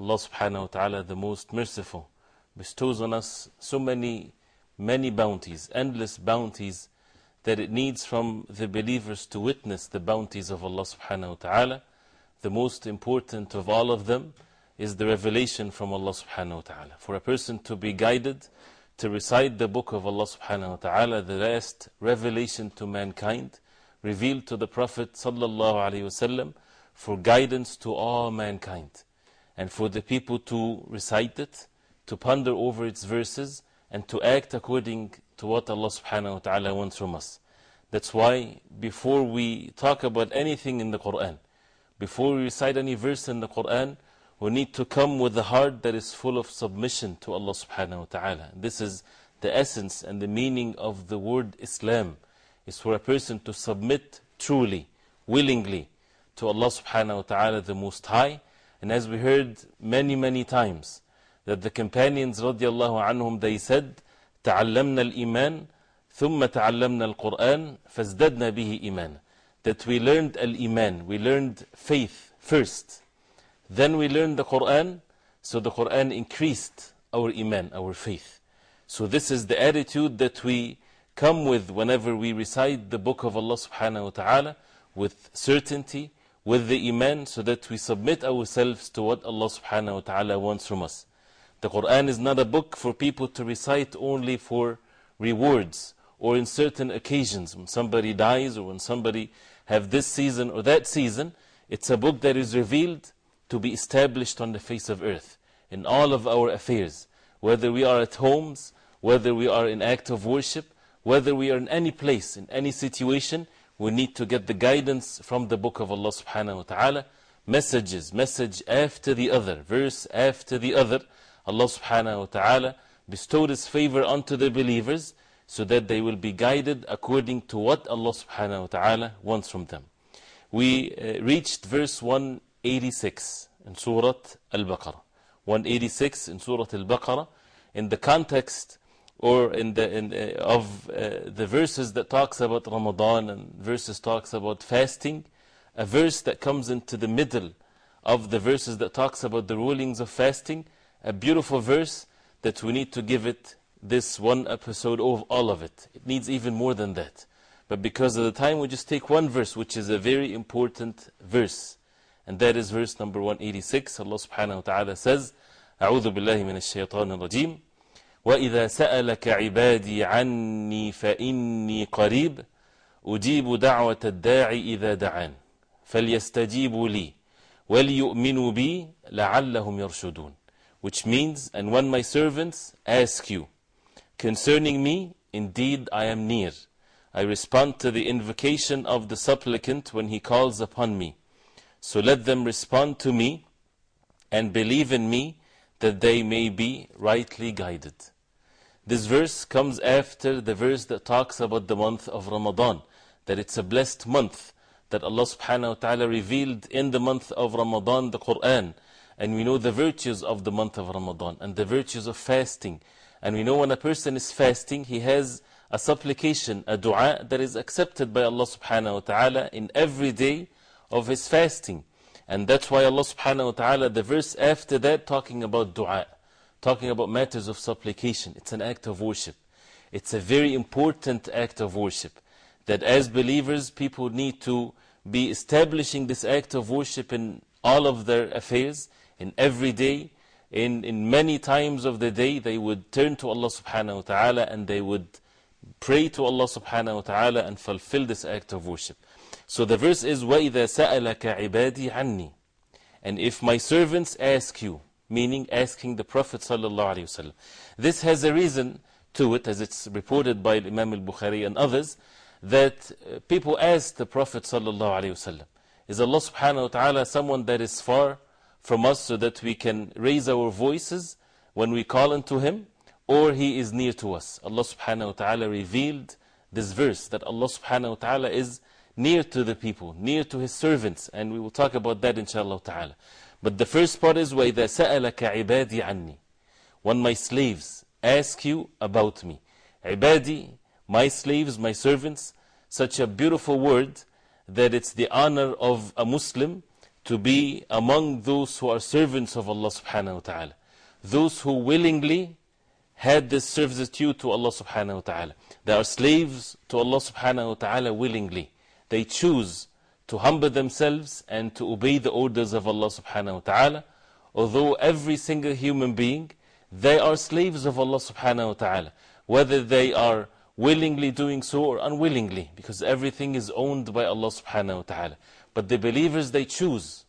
Allah subhanahu wa ta'ala, the most merciful, bestows on us so many, many bounties, endless bounties, that it needs from the believers to witness the bounties of Allah subhanahu wa ta'ala. The most important of all of them is the revelation from Allah subhanahu wa ta'ala. For a person to be guided to recite the book of Allah subhanahu wa ta'ala, the last revelation to mankind, revealed to the Prophet sallallahu alayhi wasallam, for guidance to all mankind and for the people to recite it, to ponder over its verses, and to act according to what Allah subhanahu wa ta'ala wants from us. That's why before we talk about anything in the Quran, before we recite any verse in the Quran, we need to come with a heart that is full of submission to Allah subhanahu wa ta'ala. This is the essence and the meaning of the word Islam, is for a person to submit truly, willingly to Allah subhanahu wa ta'ala, the Most High, and as we heard many, many times, that the companions radiallahu anhum, they said, تعلمنا الإيمان ثم تعلمنا القرآن فازددنا به إيمان. That we learned al-Iman, we learned faith first. Then we learned the Quran, so the Quran increased our Iman, our faith. So this is the attitude that we come with whenever we recite the book of Allah subhanahu wa ta'ala with certainty, with the Iman so that we submit ourselves to what Allah subhanahu wa ta'ala wants from us. The Quran is not a book for people to recite only for rewards or in certain occasions when somebody dies or when somebody have this season or that season. It's a book that is revealed to be established on the face of earth in all of our affairs, whether we are at homes, whether we are in act of worship, whether we are in any place, in any situation, we need to get the guidance from the book of Allah subhanahu wa ta'ala. Messages, message after the other, verse after the other. Allah subhanahu wa ta'ala bestowed His favor unto the believers so that they will be guided according to what Allah subhanahu wa ta'ala wants from them. We uh, reached verse 186 in Surah Al-Baqarah. 186 in Surah Al-Baqarah in the context or in the, in, uh, of uh, the verses that talks about Ramadan and verses talks about fasting, a verse that comes into the middle of the verses that talks about the rulings of fasting, a beautiful verse that we need to give it this one episode of all of it. It needs even more than that. But because of the time, we just take one verse, which is a very important verse. And that is verse number 186. Allah subhanahu wa ta'ala says, أعوذ بالله من الشيطان الرجيم وإذا سألك عبادي عني فإني قريب أجيب دعوة الداعي إذا دعان فليستجيبوا لي وليؤمنوا بي لعلهم يرشدون Which means, and when my servants ask you concerning me, indeed I am near. I respond to the invocation of the supplicant when he calls upon me. So let them respond to me and believe in me that they may be rightly guided. This verse comes after the verse that talks about the month of Ramadan, that it's a blessed month, that Allah subhanahu wa ta'ala revealed in the month of Ramadan the Quran. And we know the virtues of the month of Ramadan and the virtues of fasting. And we know when a person is fasting, he has a supplication, a dua that is accepted by Allah subhanahu wa ta'ala in every day of his fasting. And that's why Allah subhanahu wa ta'ala, the verse after that, talking about dua, talking about matters of supplication. It's an act of worship. It's a very important act of worship. That as believers, people need to be establishing this act of worship in all of their affairs, in every day, in, in many times of the day, they would turn to Allah subhanahu wa ta'ala and they would pray to Allah subhanahu wa ta'ala and fulfill this act of worship. So the verse is, وَإِذَا سَأَلَكَ عِبَادِي عَنِّي And if my servants ask you, meaning asking the Prophet sallallahu alayhi wasallam. This has a reason to it, as it's reported by Imam al-Bukhari and others, that uh, people ask the Prophet sallallahu alayhi wasallam, is Allah subhanahu wa ta'ala someone that is far from us so that we can raise our voices when we call unto Him, or He is near to us? Allah subhanahu wa ta'ala revealed this verse that Allah subhanahu wa ta'ala is near to the people, near to His servants, and we will talk about that inshallah ta'ala. But the first part is وَإِذَا سَأَلَكَ عِبَادِي عَنِّي When my slaves ask you about me. عِبَادِي, my slaves, my servants, such a beautiful word that it's the honor of a Muslim to be among those who are servants of Allah subhanahu wa ta'ala. Those who willingly had this servitude to Allah subhanahu wa ta'ala. They are slaves to Allah subhanahu wa ta'ala willingly. They choose to humble themselves and to obey the orders of Allah subhanahu wa ta'ala. Although every single human being, they are slaves of Allah subhanahu wa ta'ala. Whether they are willingly doing so or unwillingly, because everything is owned by Allah subhanahu wa ta'ala. But the believers, they choose.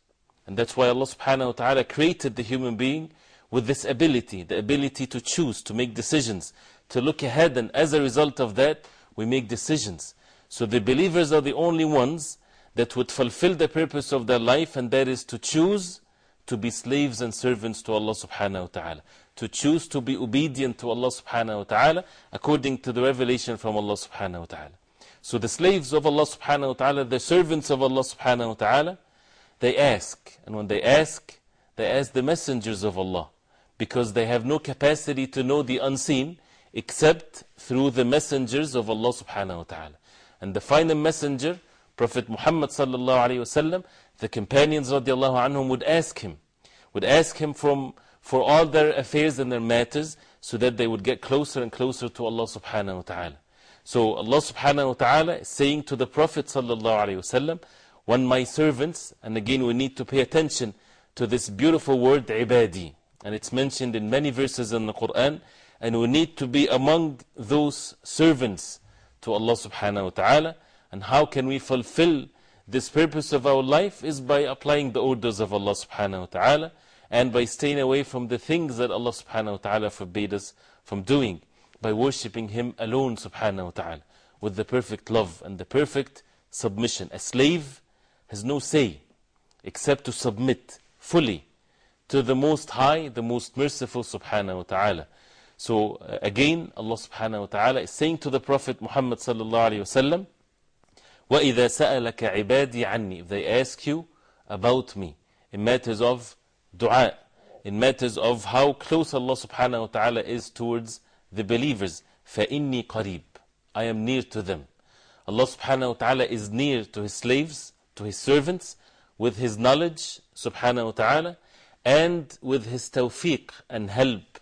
And that's why Allah subhanahu wa ta'ala created the human being with this ability, the ability to choose, to make decisions, to look ahead, and as a result of that, we make decisions. So the believers are the only ones that would fulfill the purpose of their life, and that is to choose to be slaves and servants to Allah subhanahu wa ta'ala. To choose to be obedient to Allah subhanahu wa ta'ala according to the revelation from Allah subhanahu wa ta'ala. So the slaves of Allah subhanahu wa ta'ala, the servants of Allah subhanahu wa ta'ala, they ask. And when they ask, they ask the messengers of Allah. Because they have no capacity to know the unseen except through the messengers of Allah subhanahu wa ta'ala. And the final messenger Prophet Muhammad sallallahu alayhi wasallam, the companions radiallahu anhum would ask him, would ask him from, for all their affairs and their matters so that they would get closer and closer to Allah subhanahu wa ta'ala. So Allah subhanahu wa ta'ala is saying to the Prophet sallallahu alayhi wasallam, when my servants, and again we need to pay attention to this beautiful word ibadi, and it's mentioned in many verses in the Quran, and we need to be among those servants to Allah subhanahu wa ta'ala. And how can we fulfill this purpose of our life is by applying the orders of Allah subhanahu wa ta'ala and by staying away from the things that Allah subhanahu wa ta'ala forbade us from doing, by worshipping Him alone subhanahu wa ta'ala with the perfect love and the perfect submission. A slave has no say except to submit fully to the Most High, the Most Merciful subhanahu wa ta'ala. So uh, again, Allah subhanahu wa ta'ala is saying to the Prophet Muhammad sallallahu alayhi wa sallam, وَإِذَا سَأَلَكَ عِبَادِي عَنِّي If they ask you about me in matters of dua, in matters of how close Allah subhanahu wa ta'ala is towards the believers, فَإِنِّي قَرِيب I am near to them. Allah subhanahu wa ta'ala is near to His slaves, to His servants, with His knowledge subhanahu wa ta'ala, and with His tawfiq and help,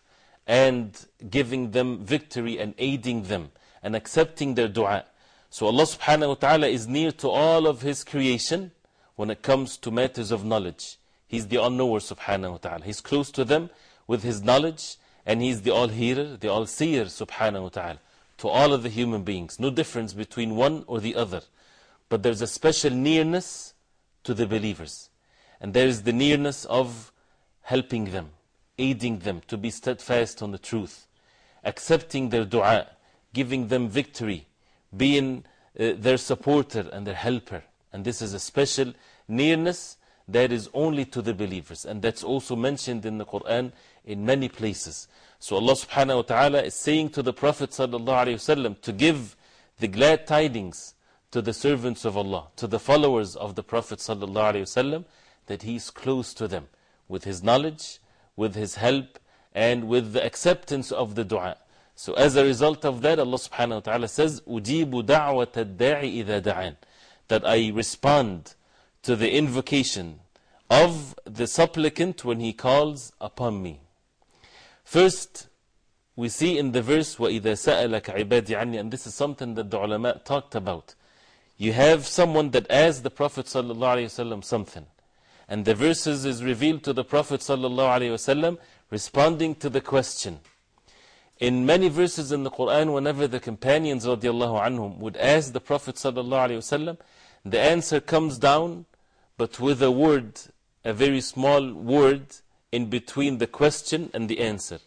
and giving them victory and aiding them, and accepting their dua. So Allah subhanahu wa ta'ala is near to all of His creation when it comes to matters of knowledge. He's the all-knower subhanahu wa ta'ala. He's close to them with His knowledge and He's the all-hearer, the all-seer subhanahu wa ta'ala. To all of the human beings. No difference between one or the other. But there's a special nearness to the believers. And there is the nearness of helping them, aiding them to be steadfast on the truth, accepting their dua, giving them victory, being uh, their supporter and their helper. And this is a special nearness that is only to the believers. And that's also mentioned in the Quran in many places. So Allah subhanahu wa ta'ala is saying to the Prophet sallallahu to give the glad tidings to the servants of Allah, to the followers of the Prophet sallallahu that He is close to them with His knowledge, with His help, and with the acceptance of the dua. So as a result of that, Allah subhanahu wa ta'ala says, أُجِيبُ دَعْوَةَ الدَّاعِ إِذَا دَعَانِ That I respond to the invocation of the supplicant when he calls upon me. First, we see in the verse, وَإِذَا سَأَلَكَ عِبَادِ عَنِّي And this is something that the ulama talked about. You have someone that asks the Prophet ﷺ something. And the verses is revealed to the Prophet ﷺ responding to the question. In many verses in the Quran, whenever the companions radiallahu anhum would ask the Prophet sallallahu alayhi wasallam, the answer comes down, but with a word, a very small word in between the question and the answer.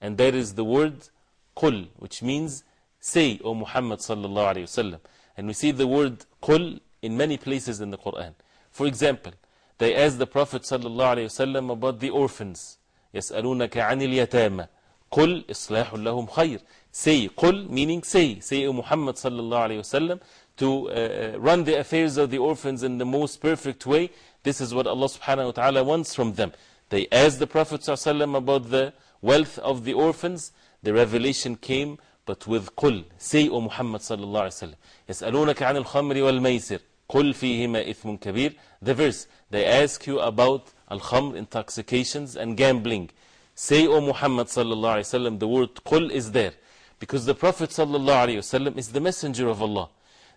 And that is the word قل, which means say, O Muhammad sallallahu alayhi wasallam. And we see the word قل in many places in the Quran. For example, they asked the Prophet sallallahu alayhi wasallam about the orphans. يسألونك عن اليتامى قل إصلاح لهم خير Say, قل meaning say. Say, O Muhammad sallallahu alayhi wasallam, to uh, run the affairs of the orphans in the most perfect way. This is what Allah subhanahu wa ta'ala wants from them. They asked the Prophet sallallahu about the wealth of the orphans. The revelation came, but with قل. Say, O Muhammad sallallahu alayhi wasallam. يسألونك عن الخمر والميسر قل فيهما إثم كبير The verse, they ask you about al-khamr, intoxications and gambling. Say, O Muhammad sallallahu alayhi wasallam, the word قل is there. Because the Prophet sallallahu alayhi wasallam is the messenger of Allah.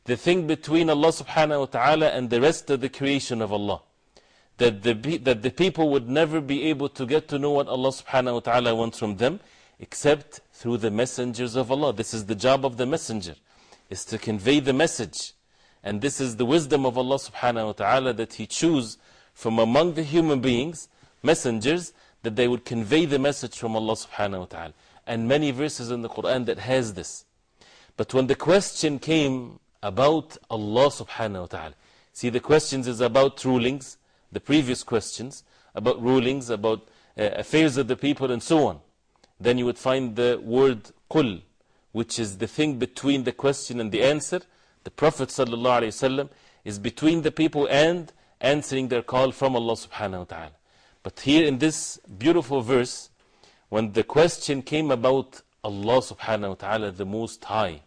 The thing between Allah subhanahu wa ta'ala and the rest of the creation of Allah. That the, that the people would never be able to get to know what Allah subhanahu wa ta'ala wants from them except through the messengers of Allah. This is the job of the messenger, is to convey the message. And this is the wisdom of Allah subhanahu wa ta'ala that He choose from among the human beings, messengers, that they would convey the message from Allah subhanahu wa ta'ala. And many verses in the Quran that has this. But when the question came about Allah subhanahu wa ta'ala, see the questions is about rulings, the previous questions, about rulings, about uh, affairs of the people and so on. Then you would find the word qul, which is the thing between the question and the answer. The Prophet ﷺ is between the people and answering their call from Allah subhanahu wa ta'ala. But here in this beautiful verse, when the question came about Allah subhanahu wa ta'ala, the Most High,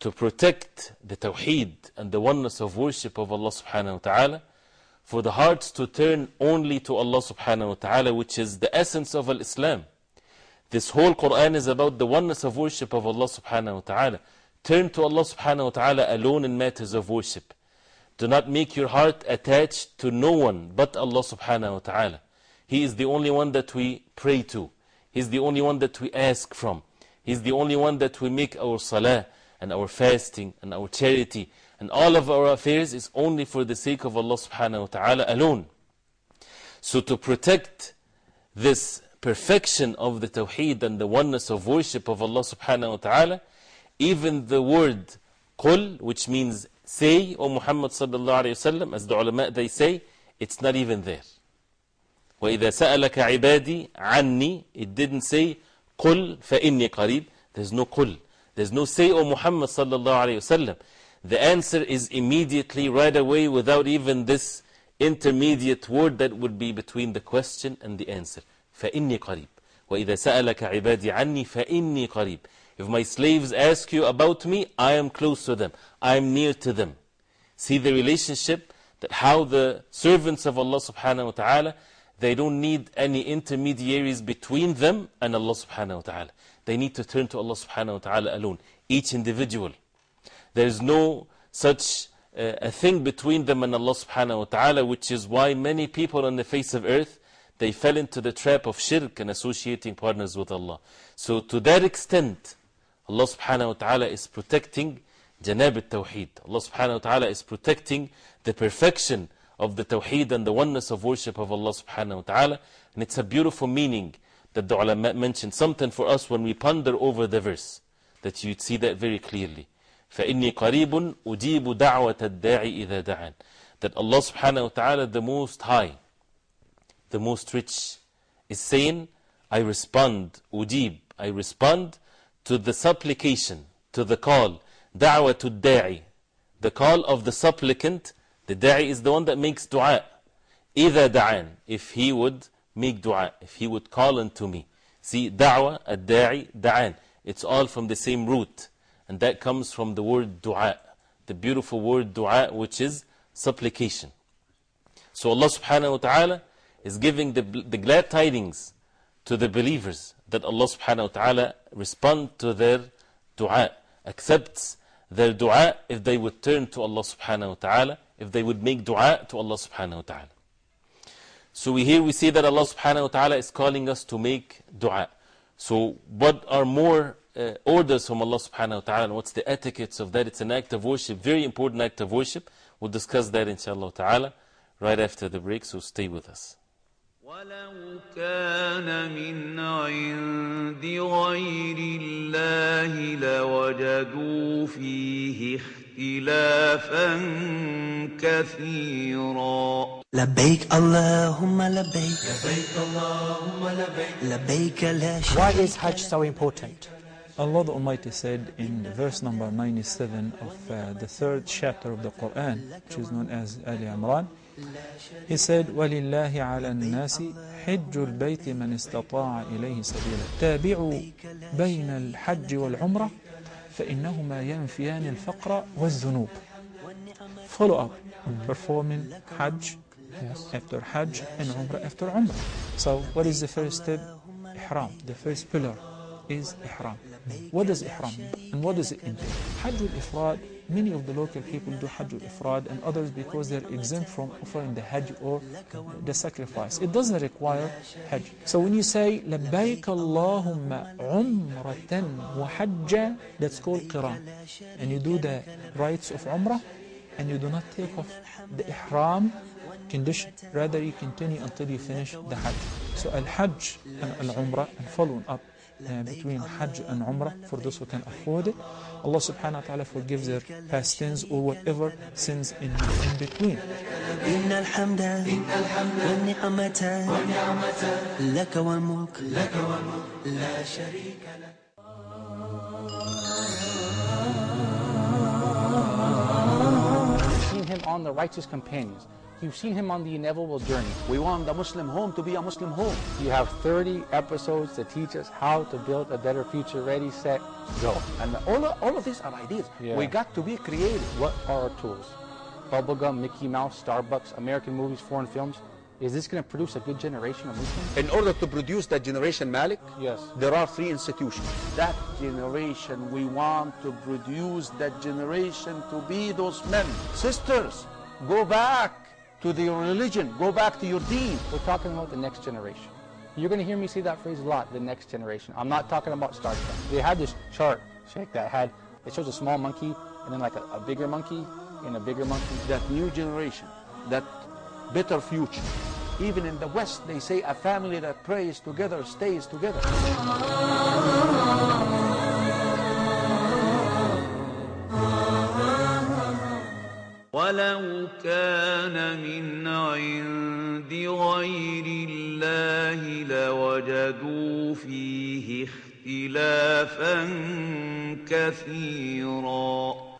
to protect the tawheed and the oneness of worship of Allah subhanahu wa ta'ala, for the hearts to turn only to Allah subhanahu wa ta'ala, which is the essence of Islam. This whole Quran is about the oneness of worship of Allah subhanahu wa ta'ala. Turn to Allah subhanahu wa ta'ala alone in matters of worship. Do not make your heart attached to no one but Allah subhanahu wa ta'ala. He is the only one that we pray to. He is the only one that we ask from. He is the only one that we make our salah and our fasting and our charity and all of our affairs is only for the sake of Allah subhanahu wa ta'ala alone. So to protect this perfection of the tawheed and the oneness of worship of Allah subhanahu wa ta'ala, even the word qul, which means say, O Muhammad sallallahu alayhi wa sallam, as the ulama they say, it's not even there. وإذا سألك عبادي عني it didn't say قل فإني قريب there's no قل there's no say O Muhammad sallallahu alayhi wa sallam the answer is immediately right away without even this intermediate word that would be between the question and the answer فإني قريب وإذا سألك عبادي عني فإني قريب If my slaves ask you about me, I am close to them. I am near to them. See the relationship that how the servants of Allah subhanahu wa ta'ala, they don't need any intermediaries between them and Allah subhanahu wa ta'ala. They need to turn to Allah subhanahu wa ta'ala alone. Each individual. There is no such uh, a thing between them and Allah subhanahu wa ta'ala, which is why many people on the face of earth, they fell into the trap of shirk and associating partners with Allah. So to that extent, Allah subhanahu wa ta'ala is protecting Janab al-Tawheed. Allah subhanahu wa ta'ala is protecting the perfection of the Tawheed and the oneness of worship of Allah subhanahu wa ta'ala. And it's a beautiful meaning that the ulama mentioned. Something for us when we ponder over the verse, that you'd see that very clearly. فإني قريب أجيب دعوة الداعي إذا دعان That Allah subhanahu wa ta'ala, the most high, the most rich, is saying, I respond, أجيب, I respond to the supplication, to the call, da'wah to da'i, the call of the supplicant. The da'i is the one that makes dua. إذا دعان, if he would make dua, if he would call unto me. See, da'wah, ad-da'i, da'an. It's all from the same root. And that comes from the word dua, the beautiful word dua, which is supplication. So Allah subhanahu wa ta'ala is giving the, the glad tidings to the believers that Allah subhanahu wa ta'ala respond to their dua, accepts their dua if they would turn to Allah subhanahu wa ta'ala, if they would make dua to Allah subhanahu wa ta'ala. So we here we see that Allah subhanahu wa ta'ala is calling us to make dua. So what are more uh, orders from Allah subhanahu wa ta'ala and what's the etiquettes of that? It's an act of worship, very important act of worship. We'll discuss that inshallah ta'ala right after the break, so stay with us. ولو كان من عند غير الله لوجدوا فيه اختلافا كثيرا لبيك اللهم لبيك لبيك اللهم لبيك لبيك لا شريك Why is Hajj so important? Allah the Almighty said in verse number 97 of uh, the third chapter of the Quran, which is known as Ali Imran, He said, وَلِلَّهِ عَلَى النَّاسِ حِجُّ الْبَيْتِ مَنِ اسْتَطَاعَ إِلَيْهِ سَبِيلًا تابعوا بين الحج والعمرة فإنهما ينفيان الفقر والذنوب Follow up, performing Hajj after Hajj and Umrah after Umrah. So what is the first step? Ihram. The first pillar is Ihram. What does Ihram mean? And what does it entail? Hajj al-Ifrad, many of the local people do Hajj al-Ifrad and others because they're exempt from offering the Hajj or the sacrifice. It doesn't require Hajj. So when you say لبيك اللهم عمرة وحجة, that's called Qiran. And you do the rites of Umrah and you do not take off the Ihram condition. Rather, you continue until you finish the Hajj. So Al-Hajj and Al-Umrah and following up uh, between Hajj and Umrah for those who can afford it. Allah subhanahu wa ta'ala forgives their past sins or whatever sins in, in between. إن الحمد والنعمة لك والملك لا شريك لك You've seen him on the righteous companions. You've seen him on the inevitable journey. We want the Muslim home to be a Muslim home. You have 30 episodes to teach us how to build a better future. Ready, set, go. And all of, all of these are ideas. Yeah. We got to be creative. What are our tools? Bubblegum, Mickey Mouse, Starbucks, American movies, foreign films. Is this going to produce a good generation of Muslims? In order to produce that generation, Malik, Yes. there are three institutions. That generation, we want to produce that generation to be those men. Sisters, go back to your religion. Go back to your deen. We're talking about the next generation. You're going to hear me say that phrase a lot, the next generation. I'm not talking about Star Trek. They had this chart, Sheikh, that had, it shows a small monkey and then like a, a bigger monkey and a bigger monkey. that new generation, that better future. Even in the West, they say a family that prays together stays together. ولو كان من عند غير الله لوجدوا فيه اختلافا كثيرا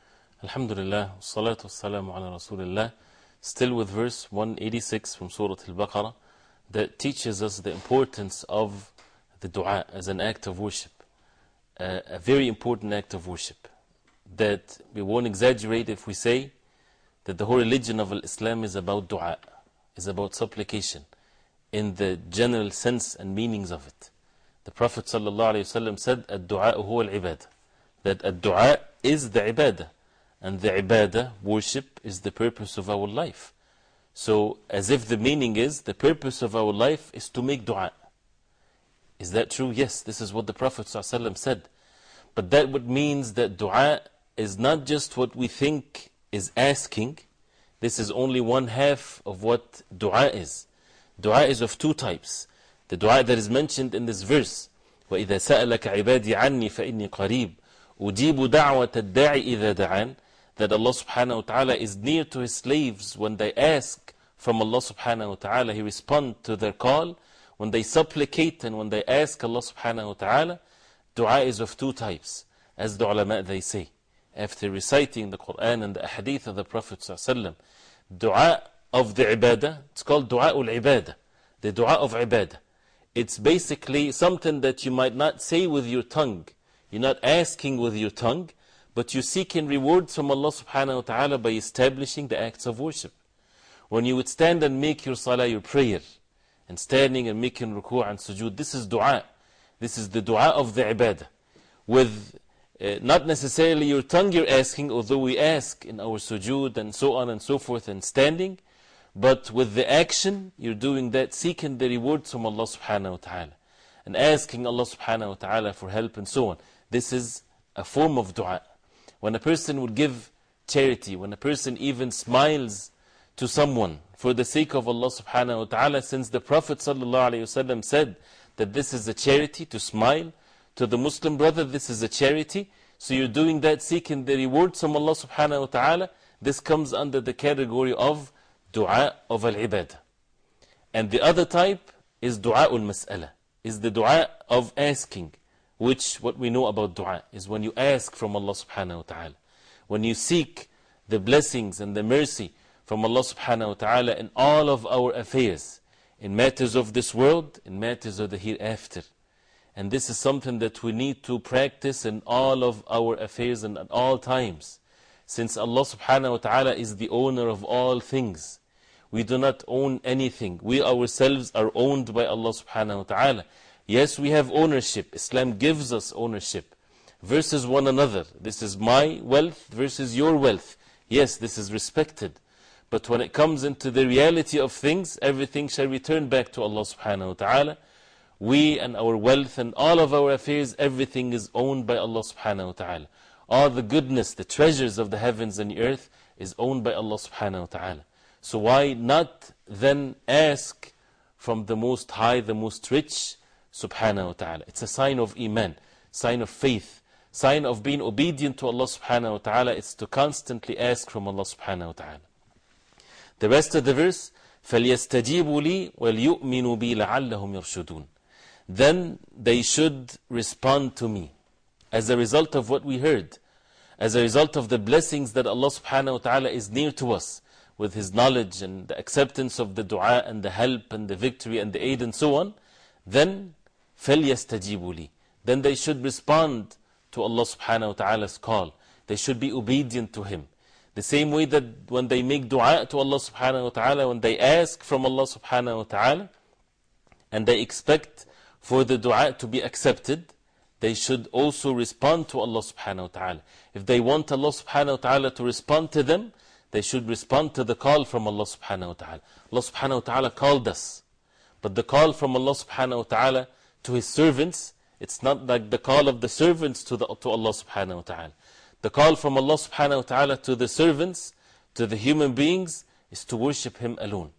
Alhamdulillah, salatu wassalamu ala Rasulullah. Still with verse 186 from Surah Al-Baqarah that teaches us the importance of the dua as an act of worship. Uh, a very important act of worship. That we won't exaggerate if we say that the whole religion of Islam is about dua, is about supplication in the general sense and meanings of it. The Prophet ﷺ said, Ad-du'a al-ibadah. That ad-du'a is the ibadah. And the ibadah, worship, is the purpose of our life. So, as if the meaning is, the purpose of our life is to make dua. Is that true? Yes, this is what the Prophet ﷺ said. But that would means that dua is not just what we think is asking. This is only one half of what dua is. Dua is of two types. The dua that is mentioned in this verse. وَإِذَا سَأَلَكَ عِبَادِي عَنِّي فَإِنِّي قَرِيبٌ أُجِيبُ دَعْوَةَ الدَّاعِ إِذَا دَعَانِ That Allah subhanahu wa ta'ala is near to His slaves when they ask from Allah subhanahu wa ta'ala. He responds to their call. When they supplicate and when they ask Allah subhanahu wa ta'ala, dua is of two types. As the ulama they say. After reciting the Quran and the hadith of the Prophet sallallahu dua of the ibadah, it's called dua ul ibadah. The dua of ibadah. It's basically something that you might not say with your tongue. You're not asking with your tongue, but you're seeking rewards from Allah subhanahu wa ta'ala by establishing the acts of worship. When you would stand and make your salah, your prayer, and standing and making ruku' and sujood, this is dua. This is the dua of the ibadah. With uh, not necessarily your tongue you're asking, although we ask in our sujood and so on and so forth and standing, But with the action, you're doing that seeking the rewards from Allah subhanahu wa ta'ala and asking Allah subhanahu wa ta'ala for help and so on. This is a form of dua. When a person would give charity, when a person even smiles to someone for the sake of Allah subhanahu wa ta'ala, since the Prophet sallallahu alayhi wasallam said that this is a charity to smile to the Muslim brother, this is a charity. So you're doing that seeking the reward from Allah subhanahu wa ta'ala. This comes under the category of dua of al ibadah. And the other type is dua ul mas'ala, is the dua of asking, which what we know about dua is when you ask from Allah subhanahu wa ta'ala. When you seek the blessings and the mercy from Allah subhanahu wa ta'ala in all of our affairs, in matters of this world, in matters of the hereafter. And this is something that we need to practice in all of our affairs and at all times. Since Allah subhanahu wa ta'ala is the owner of all things. We do not own anything. We ourselves are owned by Allah subhanahu wa ta'ala. Yes, we have ownership. Islam gives us ownership versus one another. This is my wealth versus your wealth. Yes, this is respected. But when it comes into the reality of things, everything shall return back to Allah subhanahu wa ta'ala. We and our wealth and all of our affairs, everything is owned by Allah subhanahu wa ta'ala. All the goodness, the treasures of the heavens and the earth is owned by Allah subhanahu wa ta'ala. So why not then ask from the Most High, the Most Rich, subhanahu wa ta'ala? It's a sign of Iman, sign of faith, sign of being obedient to Allah subhanahu wa ta'ala. It's to constantly ask from Allah subhanahu wa ta'ala. The rest of the verse, فَلْيَسْتَجِيبُوا لِي وَلْيُؤْمِنُوا بِي لَعَلَّهُمْ يَرْشُدُونَ Then they should respond to me as a result of what we heard, as a result of the blessings that Allah subhanahu wa ta'ala is near to us with His knowledge and the acceptance of the dua and the help and the victory and the aid and so on, then فَلْيَسْتَجِيبُوا لِي Then they should respond to Allah subhanahu wa ta'ala's call. They should be obedient to Him. The same way that when they make dua to Allah subhanahu wa ta'ala, when they ask from Allah subhanahu wa ta'ala, and they expect for the dua to be accepted, they should also respond to Allah subhanahu wa ta'ala. If they want Allah subhanahu wa ta'ala to respond to them, they should respond to the call from Allah subhanahu wa ta'ala. Allah subhanahu wa ta'ala called us. But the call from Allah subhanahu wa ta'ala to His servants, it's not like the call of the servants to, the, to Allah subhanahu wa ta'ala. The call from Allah subhanahu wa ta'ala to the servants, to the human beings, is to worship Him alone,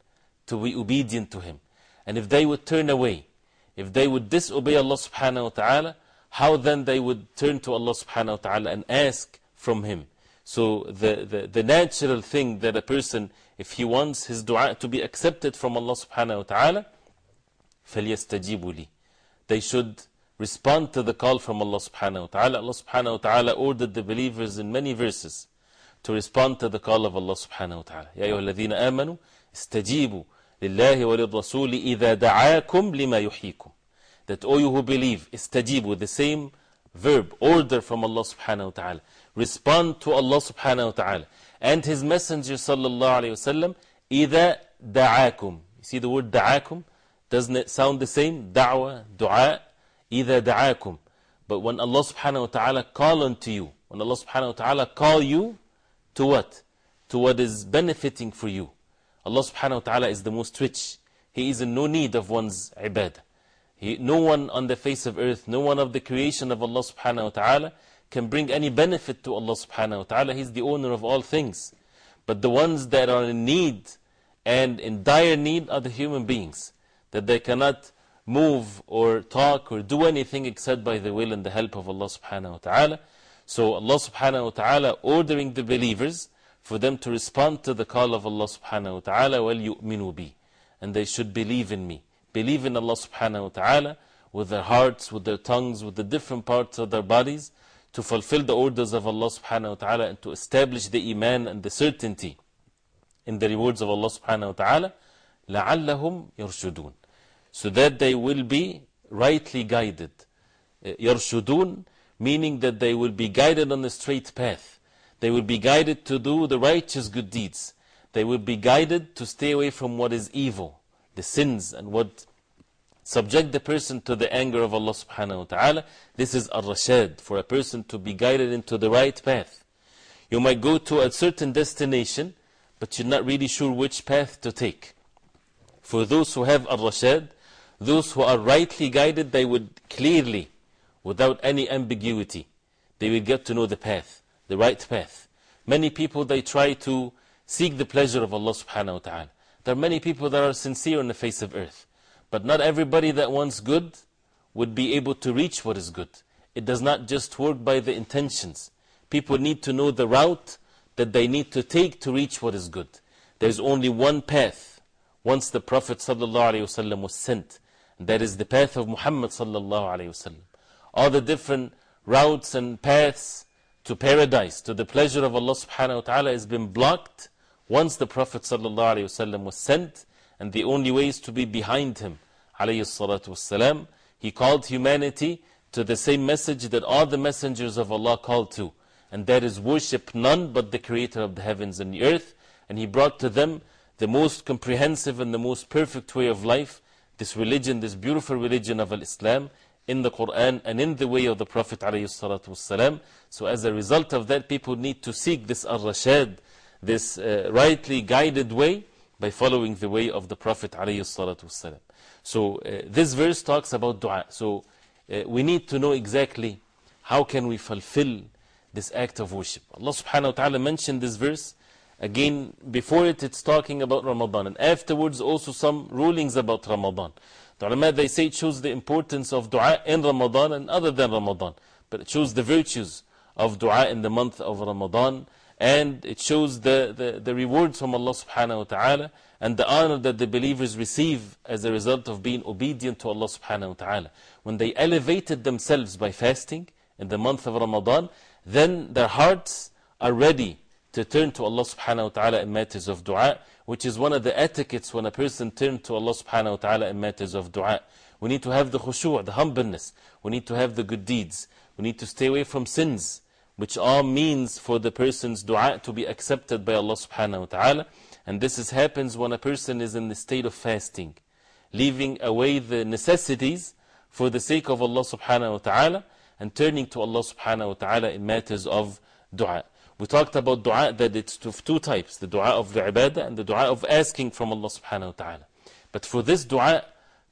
to be obedient to Him. And if they would turn away, if they would disobey Allah subhanahu wa ta'ala, how then they would turn to Allah subhanahu wa ta'ala and ask from Him. So the, the, the natural thing that a person, if he wants his dua to be accepted from Allah subhanahu wa ta'ala, فَلْيَسْتَجِيبُوا لِي They should respond to the call from Allah subhanahu wa ta'ala. Allah subhanahu wa ta'ala ordered the believers in many verses to respond to the call of Allah subhanahu wa ta'ala. يَا أَيُّهَا الَّذِينَ آمَنُوا اسْتَجِيبُوا لِلَّهِ وَلِلرَّسُولِ إِذَا دَعَاكُمْ لِمَا يُحْيِيكُمْ That all you who believe, istajibu, the same verb, order from Allah subhanahu wa ta'ala. Respond to Allah subhanahu wa ta'ala. And His Messenger sallallahu alayhi wa sallam, إِذَا دَعَاكُمْ You see the word دَعَاكُمْ? Doesn't it sound the same? Da'wah, dua, إِذَا دَعَاكُمْ But when Allah subhanahu wa ta'ala call unto you, when Allah subhanahu wa ta'ala call you to what? To what is benefiting for you. Allah subhanahu wa ta'ala is the most rich. He is in no need of one's ibadah. He, no one on the face of earth, no one of the creation of Allah subhanahu wa ta'ala can bring any benefit to Allah subhanahu wa ta'ala. He's the owner of all things. But the ones that are in need and in dire need are the human beings. That they cannot move or talk or do anything except by the will and the help of Allah subhanahu wa ta'ala. So Allah subhanahu wa ta'ala ordering the believers for them to respond to the call of Allah subhanahu wa ta'ala, وَلْيُؤْمِنُوا بِي And they should believe in me. Believe in Allah subhanahu wa ta'ala with their hearts, with their tongues, with the different parts of their bodies to fulfill the orders of Allah subhanahu wa ta'ala and to establish the iman and the certainty in the rewards of Allah subhanahu wa ta'ala لَعَلَّهُمْ يَرْشُدُونَ So that they will be rightly guided. يَرْشُدُونَ Meaning that they will be guided on the straight path. They will be guided to do the righteous good deeds. They will be guided to stay away from what is evil, the sins and what subject the person to the anger of Allah subhanahu wa ta'ala. This is ar-rashad, for a person to be guided into the right path. You might go to a certain destination, but you're not really sure which path to take. For those who have ar-rashad, those who are rightly guided, they would clearly, without any ambiguity, they will get to know the path, the right path. Many people, they try to seek the pleasure of Allah subhanahu wa ta'ala. There are many people that are sincere on the face of earth. But not everybody that wants good would be able to reach what is good. It does not just work by the intentions. People need to know the route that they need to take to reach what is good. There's only one path once the Prophet ﷺ was sent. And that is the path of Muhammad ﷺ. All the different routes and paths to paradise, to the pleasure of Allah subhanahu wa ta'ala has been blocked once the Prophet sallallahu alayhi wasallam was sent and the only way is to be behind him alayhi salatu wasalam. He called humanity to the same message that all the messengers of Allah called to and that is worship none but the creator of the heavens and the earth and he brought to them the most comprehensive and the most perfect way of life this religion, this beautiful religion of Islam in the Quran and in the way of the Prophet. ﷺ. So, as a result of that, people need to seek this ar rashad, this uh, rightly guided way, by following the way of the Prophet. ﷺ. So, uh, this verse talks about dua. So, uh, we need to know exactly how can we fulfill this act of worship. Allah subhanahu wa ta'ala mentioned this verse. Again, before it, it's talking about Ramadan. And afterwards, also some rulings about Ramadan. The ulama, they say shows the importance of dua in Ramadan and other than Ramadan. But it shows the virtues of dua in the month of Ramadan. And it shows the, the, the rewards from Allah subhanahu wa ta'ala and the honor that the believers receive as a result of being obedient to Allah subhanahu wa ta'ala. When they elevated themselves by fasting in the month of Ramadan, then their hearts are ready to turn to Allah subhanahu wa ta'ala in matters of dua, which is one of the etiquettes when a person turns to Allah subhanahu wa ta'ala in matters of dua. We need to have the khushu', the humbleness. We need to have the good deeds. We need to stay away from sins, which all means for the person's dua to be accepted by Allah subhanahu wa ta'ala. And this is, happens when a person is in the state of fasting, leaving away the necessities for the sake of Allah subhanahu wa ta'ala and turning to Allah subhanahu wa ta'ala in matters of dua. We talked about dua that it's of two types the dua of the ibadah and the dua of asking from Allah subhanahu wa ta'ala. But for this dua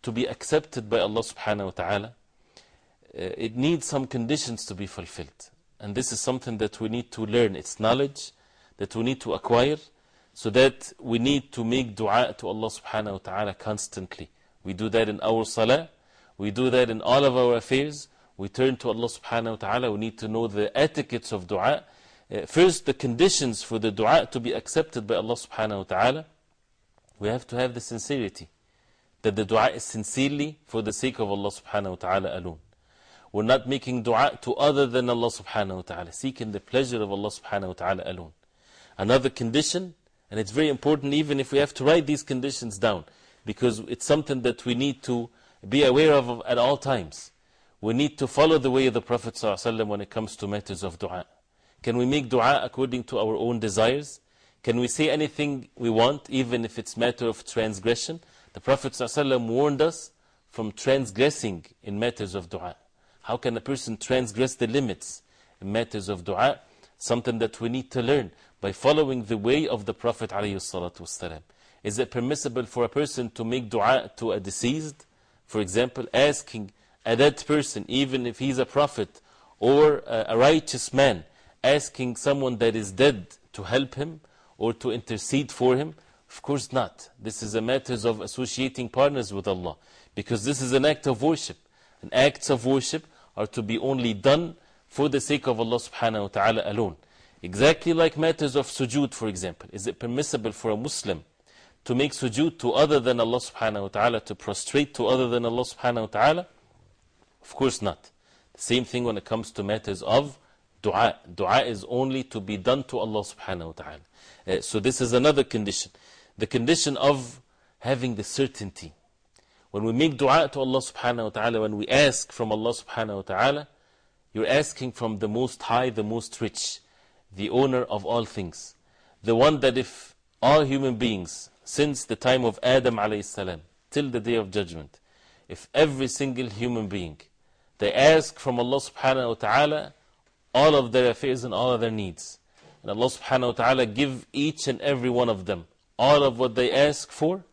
to be accepted by Allah subhanahu wa ta'ala, uh, it needs some conditions to be fulfilled. And this is something that we need to learn. It's knowledge that we need to acquire so that we need to make dua to Allah subhanahu wa ta'ala constantly. We do that in our salah, we do that in all of our affairs. We turn to Allah subhanahu wa ta'ala. We need to know the etiquettes of dua. Uh, first, the conditions for the dua to be accepted by Allah subhanahu wa ta'ala. We have to have the sincerity. That the dua is sincerely for the sake of Allah subhanahu wa ta'ala alone. We're not making dua to other than Allah subhanahu wa ta'ala, seeking the pleasure of Allah subhanahu wa ta'ala alone. Another condition, and it's very important even if we have to write these conditions down, because it's something that we need to be aware of at all times. We need to follow the way of the Prophet ﷺ when it comes to matters of dua. Can we make dua according to our own desires? Can we say anything we want, even if it's a matter of transgression? The Prophet ﷺ warned us from transgressing in matters of dua. How can a person transgress the limits in matters of dua? Something that we need to learn by following the way of the Prophet ﷺ. Is it permissible for a person to make dua to a deceased? For example, asking a dead person, even if he's a prophet or a righteous man, asking someone that is dead to help him or to intercede for him? Of course not. This is a matter of associating partners with Allah. Because this is an act of worship. And acts of worship are to be only done for the sake of Allah subhanahu wa ta'ala alone. Exactly like matters of sujood, for example. Is it permissible for a Muslim to make sujood to other than Allah subhanahu wa ta'ala, to prostrate to other than Allah subhanahu wa ta'ala? Of course not. The same thing when it comes to matters of dua. Dua is only to be done to Allah subhanahu wa ta'ala. Uh, so this is another condition. The condition of having the certainty. When we make dua to Allah subhanahu wa ta'ala, when we ask from Allah subhanahu wa ta'ala, you're asking from the most high, the most rich, the owner of all things. The one that if all human beings, since the time of Adam alayhi salam, till the day of judgment, if every single human being, they ask from Allah subhanahu wa ta'ala all of their affairs and all of their needs. and Allah subhanahu wa ta'ala give each and every one of them all of what they ask for,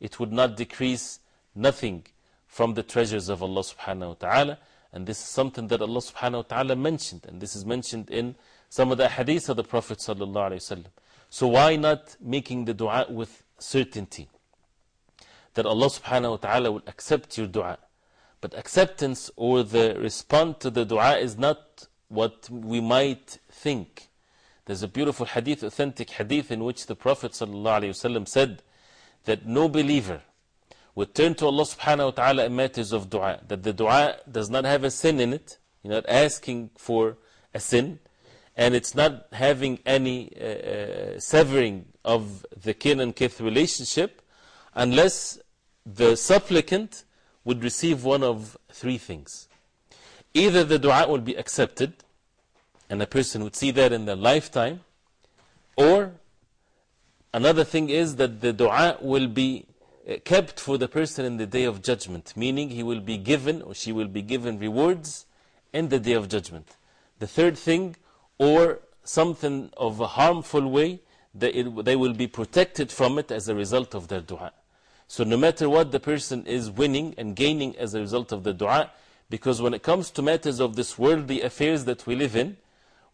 it would not decrease nothing from the treasures of Allah subhanahu wa ta'ala. And this is something that Allah subhanahu wa ta'ala mentioned, and this is mentioned in some of the hadith of the Prophet sallallahu alayhi wa. So why not making the dua with certainty? That Allah subhanahu wa ta'ala will accept your dua. But acceptance or the response to the dua is not what we might think. There's a beautiful hadith, authentic hadith, in which the Prophet ﷺ said that no believer would turn to Allah subhanahu wa ta'ala in matters of dua. That the dua does not have a sin in it. You're not asking for a sin. And it's not having any uh, uh, severing of the kin and kith relationship unless the supplicant would receive one of three things. Either the dua will be accepted, and a person would see that in their lifetime, or another thing is that the dua will be uh, kept for the person in the day of judgment, meaning he will be given or she will be given rewards in the day of judgment. The third thing, or something of a harmful way, that it, they will be protected from it as a result of their dua. So no matter what the person is winning and gaining as a result of the dua, because when it comes to matters of this worldly affairs that we live in,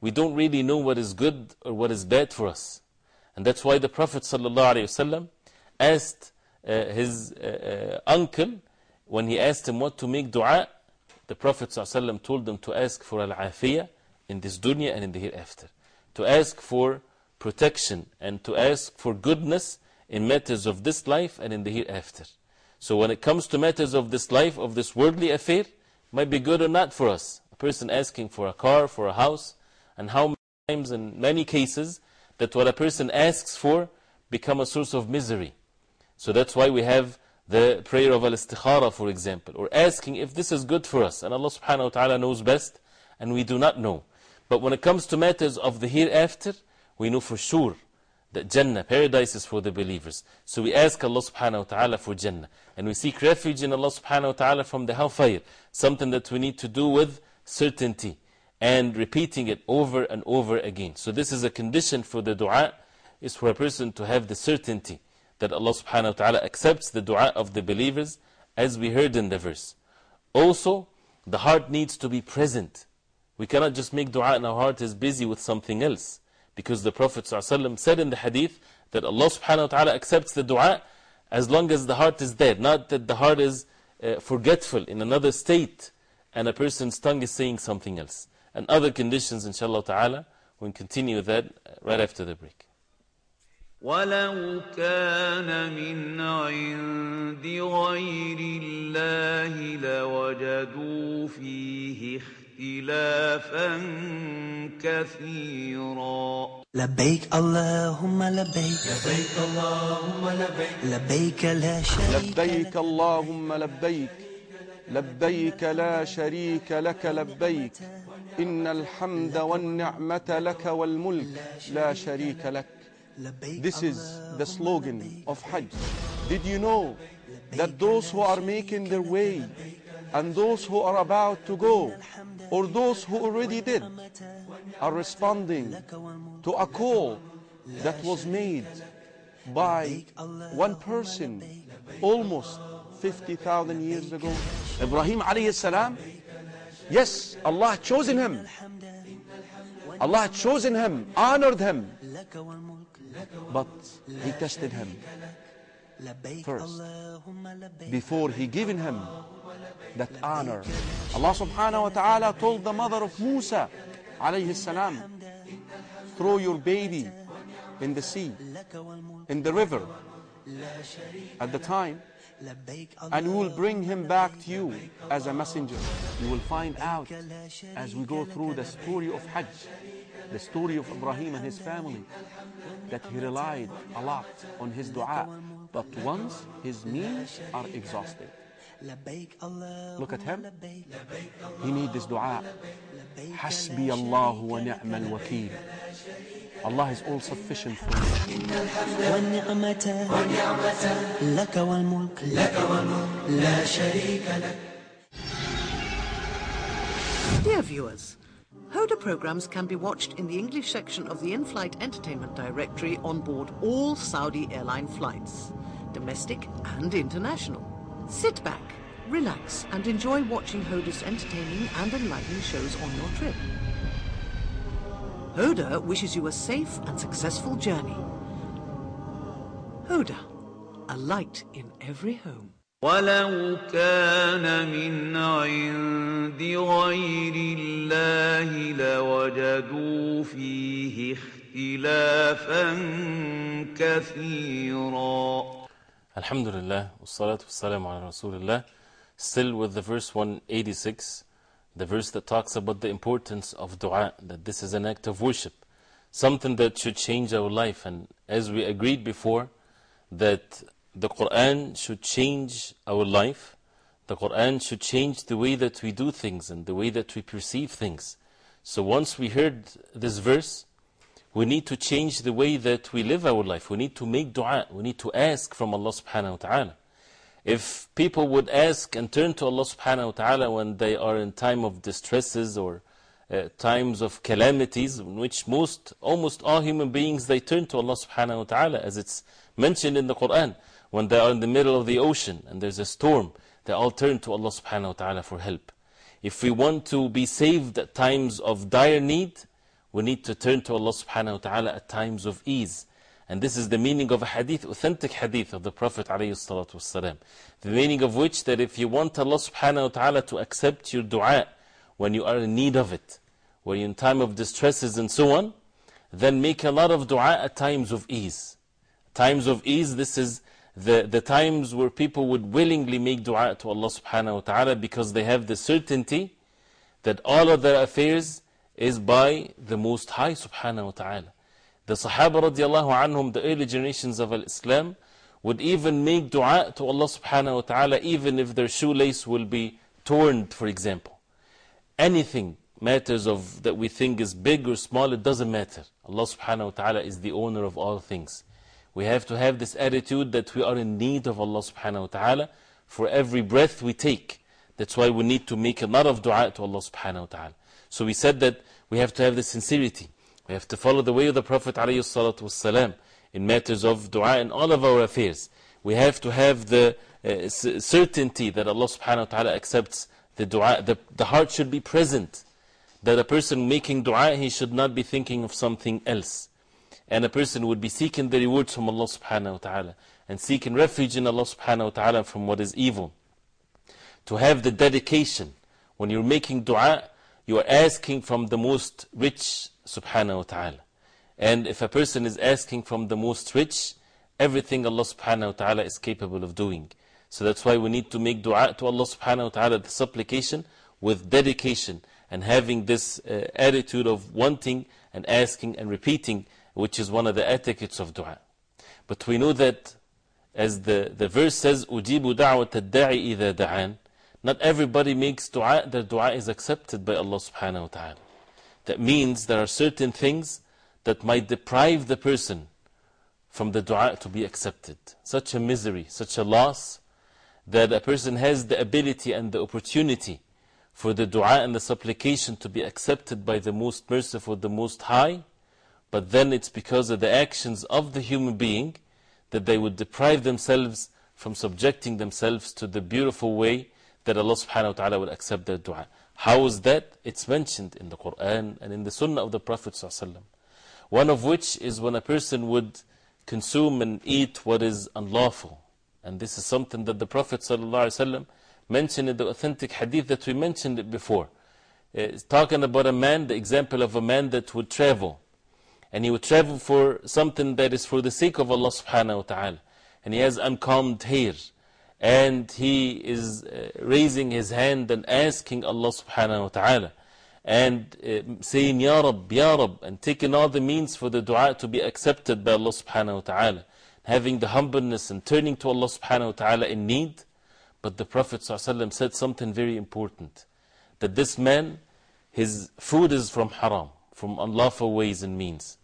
we don't really know what is good or what is bad for us. And that's why the Prophet ﷺ asked uh, his uh, uh, uncle, when he asked him what to make dua, the Prophet ﷺ told them to ask for al-afiyah in this dunya and in the hereafter. To ask for protection and to ask for goodness in matters of this life and in the hereafter. So when it comes to matters of this life, of this worldly affair, might be good or not for us. A person asking for a car, for a house, and how many times in many cases that what a person asks for become a source of misery. So that's why we have the prayer of al-istikhara for example, or asking if this is good for us. And Allah subhanahu wa ta'ala knows best, and we do not know. But when it comes to matters of the hereafter, we know for sure that Jannah, paradise is for the believers. So we ask Allah subhanahu wa ta'ala for Jannah. And we seek refuge in Allah subhanahu wa ta'ala from the hellfire. Something that we need to do with certainty and repeating it over and over again. So this is a condition for the dua, is for a person to have the certainty that Allah subhanahu wa ta'ala accepts the dua of the believers as we heard in the verse. Also, the heart needs to be present. We cannot just make dua and our heart is busy with something else. Because the Prophet ﷺ said in the hadith that Allah subhanahu wa ta'ala accepts the dua as long as the heart is there. Not that the heart is uh, forgetful in another state and a person's tongue is saying something else. And other conditions, inshallah ta'ala, we'll continue that right after the break. ولو كان من عند غير الله لوجدوا فيه اختلافا كثيرا. لبيك اللهم لبيك. لبيك اللهم لبيك. لبيك لا شريك لبيك اللهم لبيك. لبيك لا شريك لك لبيك. إن الحمد والنعمة لك والملك لا شريك لك. This is the slogan of Hajj. Did you know that those who are making their way and those who are about to go or those who already did are responding to a call that was made by one person almost 50,000 years ago. Ibrahim alayhi salam, yes, Allah had chosen him. Allah had chosen him, honored him, but He tested him first before He given him that honor. Allah subhanahu wa ta'ala told the mother of Musa alayhi salam, throw your baby in the sea, in the river at the time, and we will bring him back to you as a messenger. You will find out as we go through the story of Hajj, the story of Ibrahim and his family, that he relied a lot on his dua. But once his means are exhausted, Look at him. He need this dua. حسبي الله ونعم الوكيل. Allah is all sufficient for you. والنعمة لك والملك لك لا شريك لك. Dear viewers, Huda programs can be watched in the English section of the in-flight entertainment directory on board all Saudi airline flights, domestic and international. Sit back, relax, and enjoy watching Huda's entertaining and enlightening shows on your trip. Huda wishes you a safe and successful journey. Hoda, a light in every home. ولو كان من عند غير الله لوجدوا فيه اختلافا كثيرا Alhamdulillah, wassalatu wassalamu ala Rasulullah. Still with the verse 186, the verse that talks about the importance of dua, that this is an act of worship, something that should change our life. And as we agreed before, that the Quran should change our life, the Quran should change the way that we do things and the way that we perceive things. So once we heard this verse, we need to change the way that we live our life. We need to make dua. We need to ask from Allah subhanahu wa ta'ala. If people would ask and turn to Allah subhanahu wa ta'ala when they are in time of distresses or uh, times of calamities, in which most, almost all human beings, they turn to Allah subhanahu wa ta'ala, as it's mentioned in the Quran. When they are in the middle of the ocean and there's a storm, they all turn to Allah subhanahu wa ta'ala for help. If we want to be saved at times of dire need, we need to turn to Allah subhanahu wa ta'ala at times of ease. And this is the meaning of a hadith, authentic hadith of the Prophet wasalam. The meaning of which that if you want Allah subhanahu wa ta'ala to accept your dua when you are in need of it, when you're in time of distresses and so on, then make a lot of dua at times of ease. Times of ease, this is the, the times where people would willingly make dua to Allah subhanahu wa ta'ala because they have the certainty that all of their affairs is by the Most High subhanahu wa ta'ala. The Sahaba radiallahu anhum, the early generations of Islam, would even make dua to Allah subhanahu wa ta'ala even if their shoelace will be torn, for example. Anything matters of that we think is big or small, it doesn't matter. Allah subhanahu wa ta'ala is the owner of all things. We have to have this attitude that we are in need of Allah subhanahu wa ta'ala for every breath we take. That's why we need to make a lot of dua to Allah subhanahu wa ta'ala. So we said that we have to have the sincerity. We have to follow the way of the Prophet ﷺ in matters of dua in all of our affairs. We have to have the uh, certainty that Allah subhanahu wa ta'ala accepts the dua. The, the heart should be present. That a person making dua, he should not be thinking of something else. And a person would be seeking the rewards from Allah subhanahu wa ta'ala and seeking refuge in Allah subhanahu wa ta'ala from what is evil. To have the dedication. When you're making dua, you are asking from the most rich subhanahu wa ta'ala. And if a person is asking from the most rich, everything Allah subhanahu wa ta'ala is capable of doing. So that's why we need to make dua to Allah subhanahu wa ta'ala, the supplication, with dedication and having this uh, attitude of wanting and asking and repeating, which is one of the etiquettes of dua. But we know that, as the, the verse says, أُجِيبُ دَعْوَةَ الدَّاعِ إِذَا دَعَانِ not everybody makes dua, their dua is accepted by Allah subhanahu wa ta'ala. That means there are certain things that might deprive the person from the dua to be accepted. Such a misery, such a loss, that a person has the ability and the opportunity for the dua and the supplication to be accepted by the most merciful, the most high, but then it's because of the actions of the human being that they would deprive themselves from subjecting themselves to the beautiful way that Allah subhanahu wa ta'ala would accept their dua. How is that? It's mentioned in the Quran and in the Sunnah of the Prophet. One of which is when a person would consume and eat what is unlawful. And this is something that the Prophet mentioned in the authentic hadith that we mentioned it before. It's talking about a man, the example of a man that would travel. And he would travel for something that is for the sake of Allah subhanahu wa ta'ala. And he has uncombed hair. And he is uh, raising his hand and asking Allah subhanahu wa ta'ala. And uh, saying, Ya Rab, Ya. And taking all the means for the dua to be accepted by Allah subhanahu wa ta'ala. Having the humbleness and turning to Allah subhanahu wa ta'ala in need. But the Prophet said something very important. That this man, his food is from haram, from unlawful ways and means.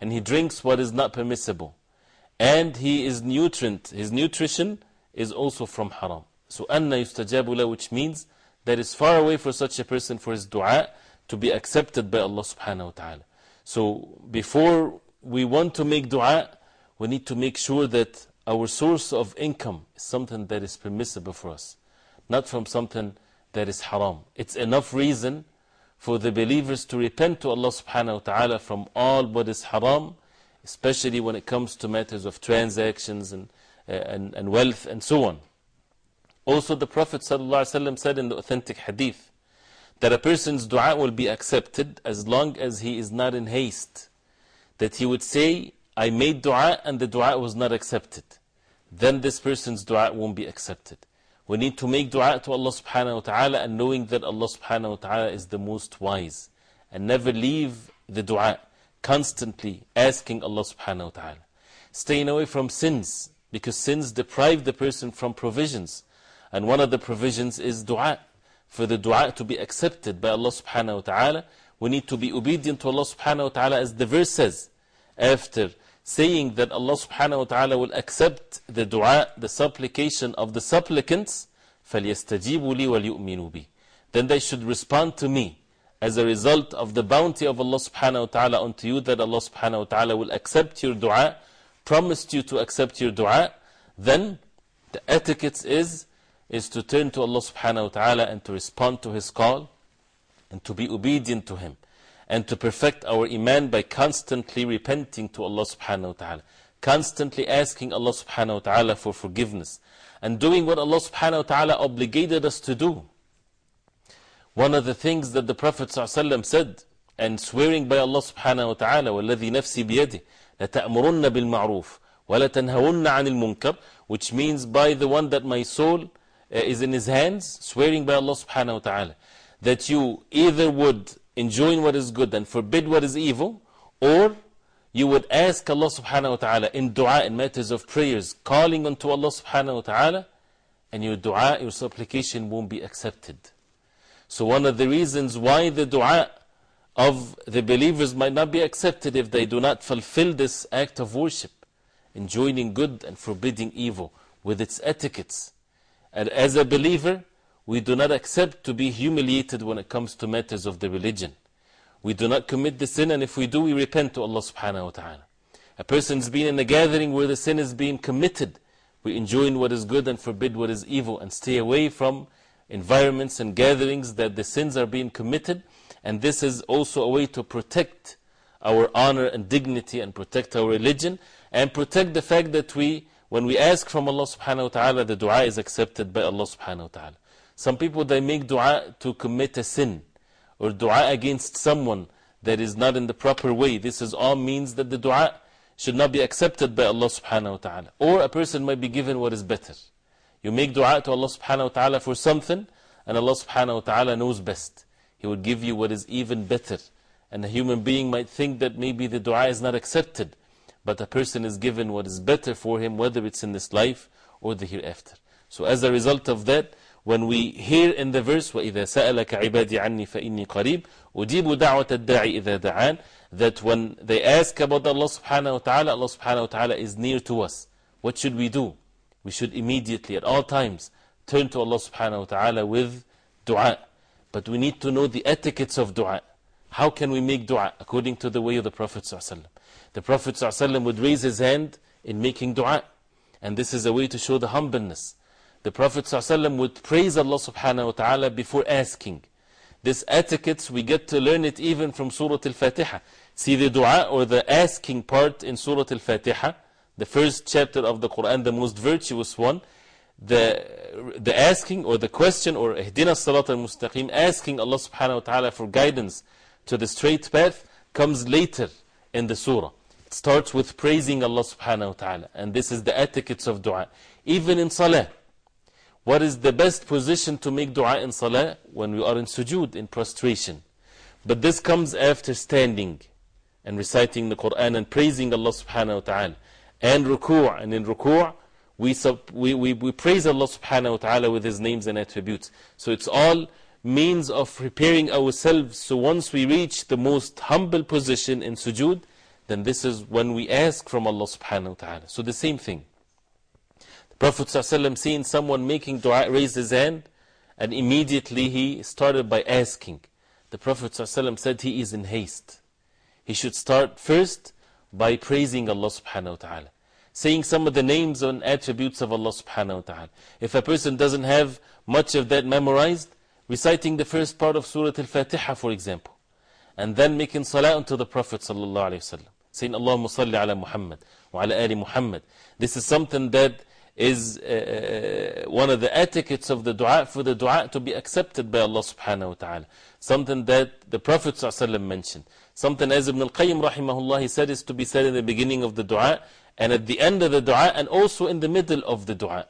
And he drinks what is not permissible. And he is nutrient, his nutrition is also from haram. So, anna yustajabu which means that is far away for such a person for his dua to be accepted by Allah subhanahu wa ta'ala. So before we want to make dua, we need to make sure that our source of income is something that is permissible for us, not from something that is haram. It's enough reason for the believers to repent to Allah subhanahu wa ta'ala from all what is haram, especially when it comes to matters of transactions and, Uh, and, and wealth and so on. Also, the Prophet ﷺ said in the authentic hadith that a person's dua will be accepted as long as he is not in haste. That he would say, I made dua and the dua was not accepted. Then this person's dua won't be accepted. We need to make dua to Allah subhanahu wa ta'ala and knowing that Allah subhanahu wa ta'ala is the most wise. And never leave the dua, constantly asking Allah subhanahu wa ta'ala. Staying away from sins, because sins deprive the person from provisions. And one of the provisions is dua. For the dua to be accepted by Allah subhanahu wa ta'ala, we need to be obedient to Allah subhanahu wa ta'ala as the verse says. After saying that Allah subhanahu wa ta'ala will accept the dua, the supplication of the supplicants, فَلْيَسْتَجِيبُوا لِي وَلْيُؤْمِنُوا بِي Then they should respond to me as a result of the bounty of Allah subhanahu wa ta'ala unto you that Allah subhanahu wa ta'ala will accept your dua, promised you to accept your dua, then the etiquette is, is to turn to Allah subhanahu wa ta'ala and to respond to His call and to be obedient to Him and to perfect our iman by constantly repenting to Allah subhanahu wa ta'ala, constantly asking Allah subhanahu wa ta'ala for forgiveness, and doing what Allah subhanahu wa ta'ala obligated us to do. One of the things that the Prophet ﷺ said, and swearing by Allah subhanahu wa ta'ala, وَالَّذِي نَفْسِي بِيَدِهِ لَتَأْمُرُنَّ بِالْمَعْرُوفِ وَلَتَنْهَوُنَّ عَنِ الْمُنْكَرِ Which means by the one that my soul is in his hands, swearing by Allah subhanahu wa ta'ala, that you either would enjoin what is good and forbid what is evil, or you would ask Allah subhanahu wa ta'ala in dua, in matters of prayers, calling unto Allah subhanahu wa ta'ala, and your dua, your supplication won't be accepted. So, one of the reasons why the dua of the believers might not be accepted if they do not fulfill this act of worship, enjoining good and forbidding evil with its etiquettes. And as a believer, we do not accept to be humiliated when it comes to matters of the religion. We do not commit the sin, and if we do, we repent to Allah subhanahu wa ta'ala. A person's been in a gathering where the sin is being committed. We enjoin what is good and forbid what is evil, and stay away from environments and gatherings that the sins are being committed. And this is also a way to protect our honor and dignity and protect our religion and protect the fact that we, when we ask from Allah subhanahu wa ta'ala, the dua is accepted by Allah subhanahu wa ta'ala. Some people they make dua to commit a sin or dua against someone that is not in the proper way. This is all means that the dua should not be accepted by Allah subhanahu wa ta'ala. Or a person might be given what is better. You make dua to Allah subhanahu wa ta'ala for something, and Allah subhanahu wa ta'ala knows best. He would give you what is even better. And a human being might think that maybe the dua is not accepted, but a person is given what is better for him, whether it's in this life or the hereafter. So, as a result of that, when we hear in the verse وَإِذَا سَأَلَكَ عِبَادِي عَنِّي فَإِنِّي قَرِيبٌ أُجِيبُ دَعْوَةَ الدَّاعِ إِذَا دَعَانِ that when they ask about Allah subhanahu wa ta'ala, Allah subhanahu wa ta'ala is near to us. What should we do? We should immediately, at all times, turn to Allah subhanahu wa ta'ala with dua. But we need to know the etiquettes of dua. How can we make dua? According to the way of the Prophet ﷺ. The Prophet ﷺ would raise his hand in making dua. And this is a way to show the humbleness the Prophet ﷺ would praise Allah subhanahu wa ta'ala before asking. This etiquette, we get to learn it even from Surah Al-Fatiha. See the dua or the asking part in Surah Al-Fatiha, the first chapter of the Quran, the most virtuous one. The, the asking or the question or Ihdina Sirat al-Mustaqim, asking Allah subhanahu wa ta'ala for guidance to the straight path comes later in the surah. It starts with praising Allah subhanahu wa ta'ala. And this is the etiquettes of dua. Even in salah. What is the best position to make dua in salah? When we are in sujood, in prostration. But this comes after standing and reciting the Quran and praising Allah subhanahu wa ta'ala. And ruku' and in ruku' we, we, we, we praise Allah subhanahu wa ta'ala with His names and attributes. So it's all means of preparing ourselves. So once we reach the most humble position in sujood, then this is when we ask from Allah subhanahu wa ta'ala. So the same thing. The Prophet ﷺ seen someone making dua, raised his hand, and immediately he started by asking. the Prophet ﷺ said he is in haste. He should start first by praising Allah subhanahu wa ta'ala. Saying some of the names and attributes of Allah subhanahu wa ta'ala. If a person doesn't have much of that memorized, reciting the first part of Surah Al-Fatiha for example. And then making salah unto the Prophet sallallahu alayhi wa sallam. Saying Allahumma salli ala Muhammad wa ala ali Muhammad. This is something that is uh, one of the etiquettes of the dua for the dua to be accepted by Allah subhanahu wa ta'ala. Something that the Prophet ﷺ mentioned. Something as Ibn al-Qayyim rahimahullah he said is to be said in the beginning of the dua and at the end of the dua and also in the middle of the dua.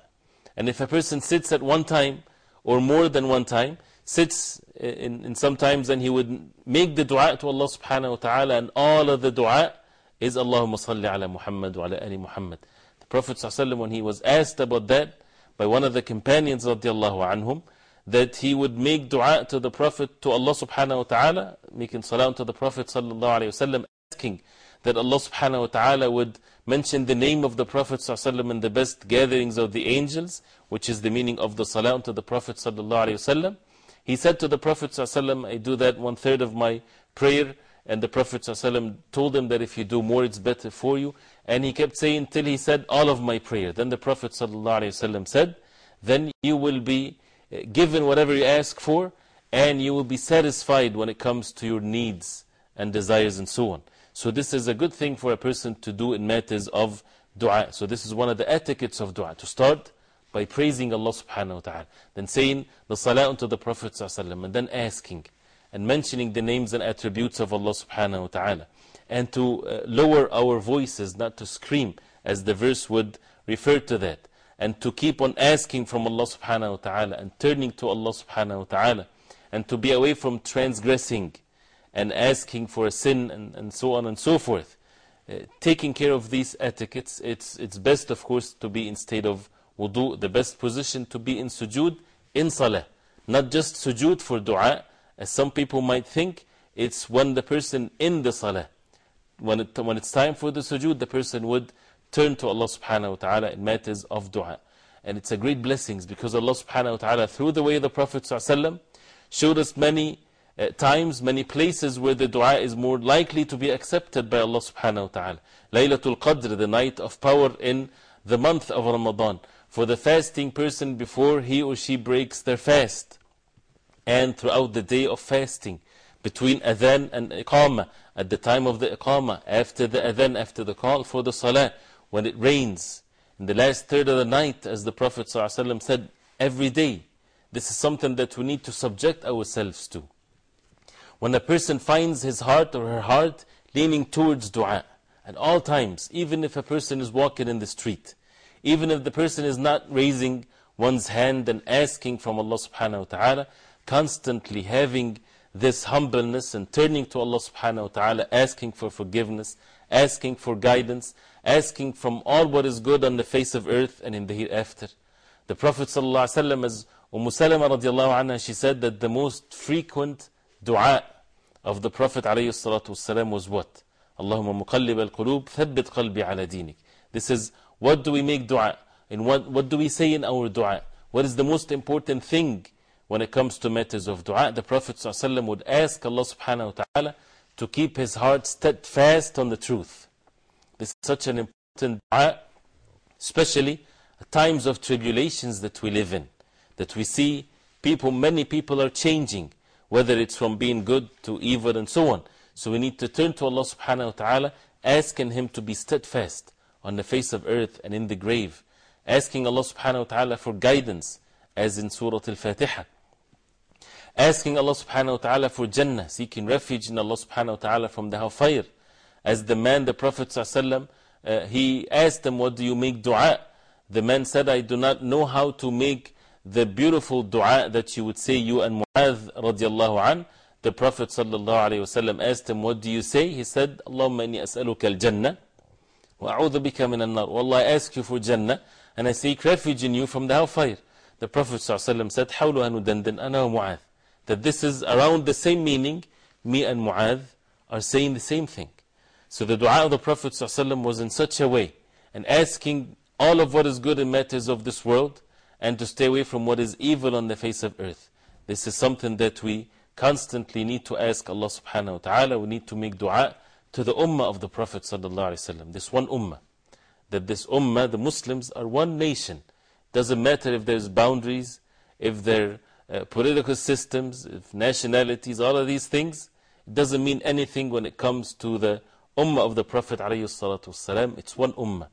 And if a person sits at one time or more than one time, sits in, in sometimes and he would make the dua to Allah subhanahu wa ta'ala and all of the dua is Allahumma salli ala Muhammad wa ala ali Muhammad. The Prophet ﷺ, when he was asked about that by one of the companions radiallahu anhum, that he would make dua to the Prophet, to Allah subhanahu wa ta'ala, making salam to the Prophet sallallahu alayhi wasallam, asking that Allah subhanahu wa ta'ala would mention the name of the Prophet ﷺ in the best gatherings of the angels, which is the meaning of the salam to the Prophet sallallahu alayhi wasallam. He said to the Prophet ﷺ, I do that one third of my prayer, and the Prophet ﷺ told him that if you do more, it's better for you. And he kept saying till he said, All of my prayer. Then the Prophet ﷺ said, Then you will be uh, given whatever you ask for, and you will be satisfied when it comes to your needs and desires and so on. So, this is a good thing for a person to do in matters of dua. So, this is one of the etiquettes of dua to start by praising Allah subhanahu wa ta'ala, then saying the salah unto the Prophet and then asking and mentioning the names and attributes of Allah subhanahu wa ta'ala. And to uh, lower our voices, not to scream, as the verse would refer to that. And to keep on asking from Allah subhanahu wa ta'ala and turning to Allah subhanahu wa ta'ala. And to be away from transgressing and asking for a sin and, and so on and so forth. Uh, taking care of these etiquettes, it's, it's best, of course, to be in state of wudu. The best position to be in sujood, in salah. Not just sujood for dua, as some people might think, it's when the person in the salah, when, it, when it's time for the sujood, the person would turn to Allah subhanahu wa ta'ala in matters of dua. And it's a great blessing because Allah subhanahu wa ta'ala, through the way of the Prophet showed us many uh, times, many places where the dua is more likely to be accepted by Allah subhanahu wa ta'ala. Laylatul Qadr, the night of power in the month of Ramadan. For the fasting person before he or she breaks their fast and throughout the day of fasting, between adhan and iqamah, at the time of the iqamah, after the adhan, after the call for the salah, when it rains, in the last third of the night, as the Prophet ﷺ said, every day. This is something that we need to subject ourselves to. When a person finds his heart or her heart leaning towards dua, at all times, even if a person is walking in the street, even if the person is not raising one's hand and asking from Allah subhanahu wa ta'ala, constantly having this humbleness and turning to Allah subhanahu wa ta'ala, asking for forgiveness, asking for guidance, asking from all what is good on the face of earth and in the hereafter. The Prophet ﷺ, as Umm Salama radiallahu anha, she said that the most frequent dua of the Prophet ﷺ was what? Allahumma muqallib al-qulub, thabbit qalbi ala. This is, what do we make dua? And what, what do we say in our dua? What is the most important thing when it comes to matters of dua, the Prophet ﷺ would ask Allah subhanahu wa ta'ala to keep his heart steadfast on the truth. This is such an important dua, especially at times of tribulations that we live in, that we see people, many people are changing, whether it's from being good to evil and so on. So we need to turn to Allah subhanahu wa ta'ala, asking Him to be steadfast on the face of earth and in the grave, asking Allah subhanahu wa ta'ala for guidance, as in Surah Al-Fatiha asking Allah subhanahu wa ta'ala for Jannah, seeking refuge in Allah subhanahu wa ta'ala from the hellfire. As the man, the Prophet sallallahu uh, he asked them, What do you make dua? The man said, I do not know how to make the beautiful dua that you would say, you and Mu'adh radiallahu an. The Prophet sallallahu alayhi wasallam asked him, What do you say? He said, Allahumma inni as'aluka al Jannah wa a'udhu bika min al nar. Wallah, I ask you for Jannah and I seek refuge in you from the hellfire. The Prophet sallallahu alayhi wa sallam said, Hawlu anu ana Mu'adh that this is around the same meaning, me and Mu'adh are saying the same thing. So the dua of the Prophet ﷺ was in such a way, and asking all of what is good in matters of this world, and to stay away from what is evil on the face of earth. This is something that we constantly need to ask Allah subhanahu wa ta'ala, we need to make dua to the ummah of the Prophet sallallahu alaihi wasallam, this one ummah. That this ummah, the Muslims, are one nation. Doesn't matter if there's boundaries, if there are uh, political systems, if nationalities, all of these things. It doesn't mean anything when it comes to the ummah of the Prophet alayhi salatu. It's one ummah.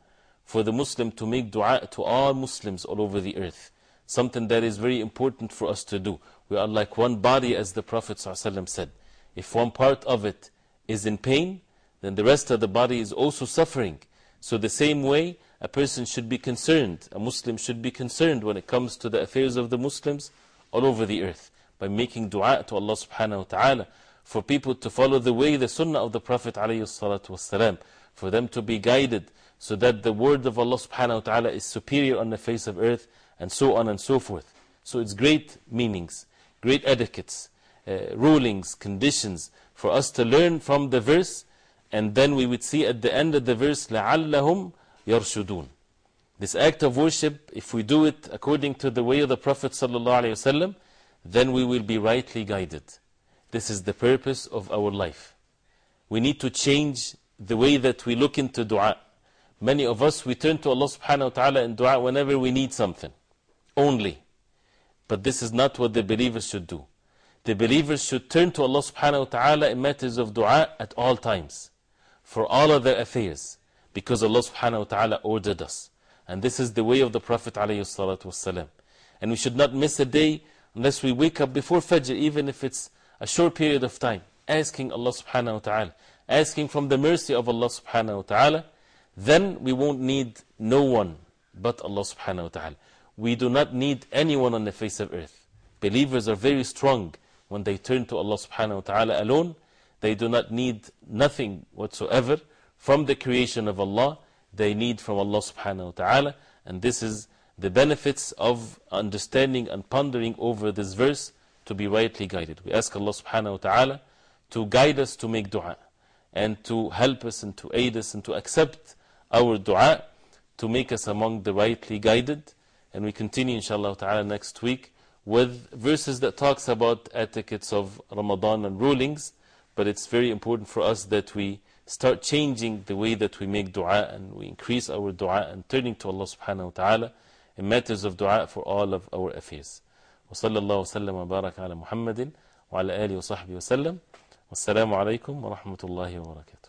For the Muslim to make dua to all Muslims all over the earth. Something that is very important for us to do. We are like one body, as the Prophet ﷺ said. If one part of it is in pain, then the rest of the body is also suffering. So, the same way, a person should be concerned, a Muslim should be concerned when it comes to the affairs of the Muslims all over the earth by making dua to Allah subhanahu wa ta'ala for people to follow the way, the sunnah of the Prophet ﷺ, for them to be guided so that the word of Allah subhanahu wa ta'ala is superior on the face of earth, and so on and so forth. So, it's great meanings great etiquettes, uh, rulings, conditions for us to learn from the verse, and then we would see at the end of the verse, لَعَلَّهُمْ يَرْشُدُونَ. This act of worship, if we do it according to the way of the Prophet ﷺ, then we will be rightly guided. This is the purpose of our life. We need to change the way that we look into dua. Many of us, we turn to Allah subhanahu wa ta'ala in dua whenever we need something. Only. But this is not what the believers should do. The believers should turn to Allah subhanahu wa ta'ala in matters of dua at all times. For all of their affairs. Because Allah subhanahu wa ta'ala ordered us. And this is the way of the Prophet alayhi salatu wasalam. And we should not miss a day unless we wake up before Fajr, even if it's a short period of time, asking Allah subhanahu wa ta'ala, asking from the mercy of Allah subhanahu wa ta'ala, then we won't need no one but Allah subhanahu wa ta'ala. We do not need anyone on the face of earth. Believers are very strong when they turn to Allah subhanahu wa ta'ala alone. They do not need nothing whatsoever from the creation of Allah. They need from Allah subhanahu wa ta'ala. And this is the benefits of understanding and pondering over this verse to be rightly guided. We ask Allah subhanahu wa ta'ala to guide us to make dua and to help us and to aid us and to accept our dua to make us among the rightly guided. And we continue, inshallah ta'ala, next week with verses that talks about etiquettes of Ramadan and rulings. But it's very important for us that we start changing the way that we make dua and we increase our dua and turning to Allah subhanahu wa ta'ala in matters of dua for all of our affairs. وصلى الله وسلم وبارك على محمد وعلى آله وصحبه وسلم والسلام عليكم ورحمة الله وبركاته